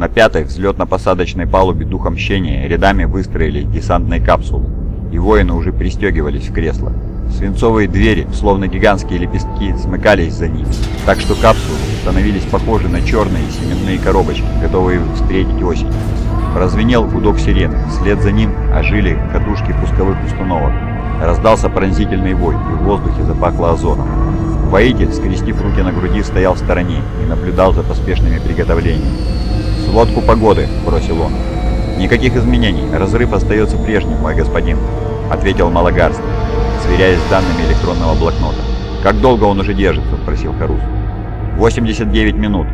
На пятой взлетно-посадочной палубе Духа Мщения рядами выстроились десантные капсулы, и воины уже пристегивались в кресла. Свинцовые двери, словно гигантские лепестки, смыкались за ними, так что капсулы становились похожи на черные семенные коробочки, готовые встретить осень. Прозвенел гудок сирены, вслед за ним ожили катушки пусковых установок. Раздался пронзительный вой, и в воздухе запахло озоном. Воитель, скрестив руки на груди, стоял в стороне и наблюдал за поспешными приготовлениями. «Сводку погоды», — бросил он. «Никаких изменений, разрыв остается прежним, мой господин», — ответил Малагарст, сверяясь с данными электронного блокнота. «Как долго он уже держится?» — спросил Харус. «89 минут».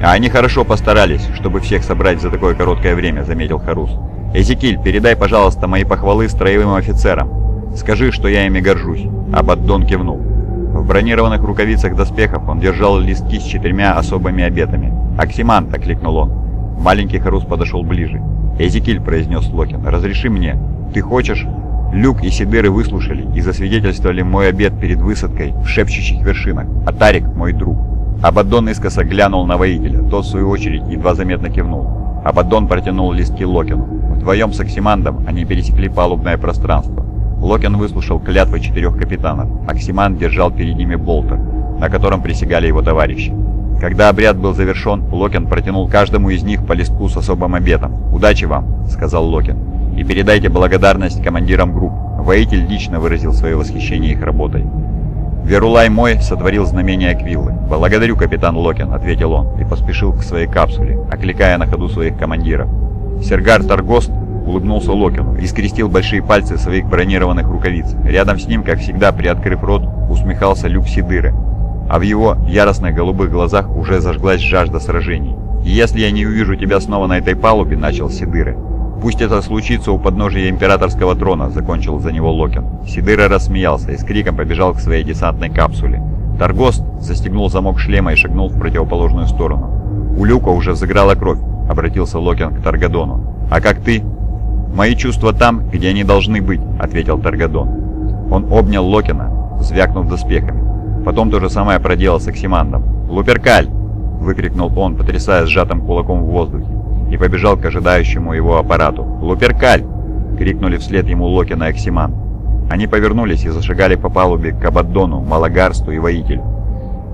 «А они хорошо постарались, чтобы всех собрать за такое короткое время», — заметил Харус. «Эзекиль, передай, пожалуйста, мои похвалы строевым офицерам. Скажи, что я ими горжусь». Абаддон кивнул. В бронированных рукавицах доспехов он держал листки с четырьмя особыми обетами. «Оксимант!» — окликнул он. Маленький Харус подошел ближе. «Эзекиль», — произнес Локин, — «разреши мне. Ты хочешь?» Люк и Сидеры выслушали и засвидетельствовали мой обед перед высадкой в шепчущих вершинах, а Тарик — мой друг. Абаддон искоса глянул на воителя, тот в свою очередь едва заметно кивнул. Абаддон протянул листки Локину. Вдвоем с Оксимандом они пересекли палубное пространство. Локин выслушал клятвы четырех капитанов. Оксиманд держал перед ними болтер, на котором присягали его товарищи. Когда обряд был завершен, Локин протянул каждому из них по листку с особым обетом. «Удачи вам», — сказал Локин. «И передайте благодарность командирам групп». Воитель лично выразил свое восхищение их работой. «Верулай мой сотворил знамение Аквиллы. Благодарю, капитан Локин», — ответил он и поспешил к своей капсуле, окликая на ходу своих командиров. Сергар Таргост улыбнулся Локину и скрестил большие пальцы своих бронированных рукавиц. Рядом с ним, как всегда, приоткрыв рот, усмехался Люк Сидыры, а в его яростных голубых глазах уже зажглась жажда сражений. «Если я не увижу тебя снова на этой палубе», — начал Сидыры. «Пусть это случится у подножия императорского трона», — закончил за него Локин. Сидыра рассмеялся и с криком побежал к своей десантной капсуле. Таргост застегнул замок шлема и шагнул в противоположную сторону. «У Люка уже заграла кровь», — обратился Локин к Таргадону. «А как ты?» «Мои чувства там, где они должны быть», — ответил Таргадон. Он обнял Локина, звякнув доспехами. Потом то же самое проделал с Оксимандом. «Луперкаль!» — выкрикнул он, потрясая сжатым кулаком в воздухе, и побежал к ожидающему его аппарату. «Луперкаль!» — крикнули вслед ему Локин и Оксиман. Они повернулись и зашагали по палубе к Абаддону, Малагарсту и Воителю.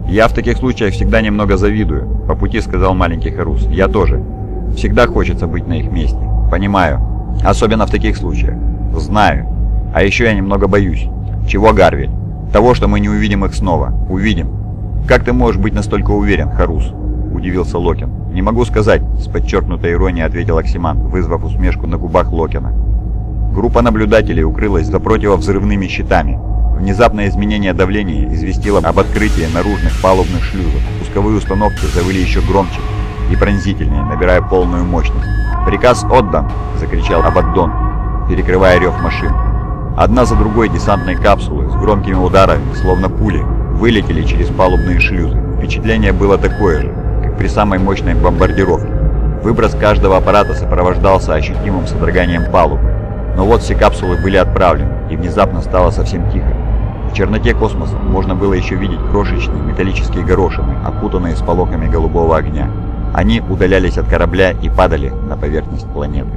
«Я в таких случаях всегда немного завидую», — по пути сказал маленький Харус. «Я тоже. Всегда хочется быть на их месте. Понимаю. Особенно в таких случаях. Знаю. А еще я немного боюсь. Чего, Гарвель? Того, что мы не увидим их снова. Увидим. Как ты можешь быть настолько уверен, Харус? Удивился Локин. Не могу сказать, с подчеркнутой иронией ответил Оксиман, вызвав усмешку на губах Локина. Группа наблюдателей укрылась за противовзрывными щитами. Внезапное изменение давления известило об открытии наружных палубных шлюзов. Пусковые установки завыли еще громче и пронзительнее, набирая полную мощность. «Приказ отдан!» — закричал Абаддон, перекрывая рев машин. Одна за другой десантные капсулы с громкими ударами, словно пули, вылетели через палубные шлюзы. Впечатление было такое же, как при самой мощной бомбардировке. Выброс каждого аппарата сопровождался ощутимым содроганием палубы. Но вот все капсулы были отправлены, и внезапно стало совсем тихо. В черноте космоса можно было еще видеть крошечные металлические горошины, окутанные сполохами голубого огня. Они удалялись от корабля и падали на поверхность планеты.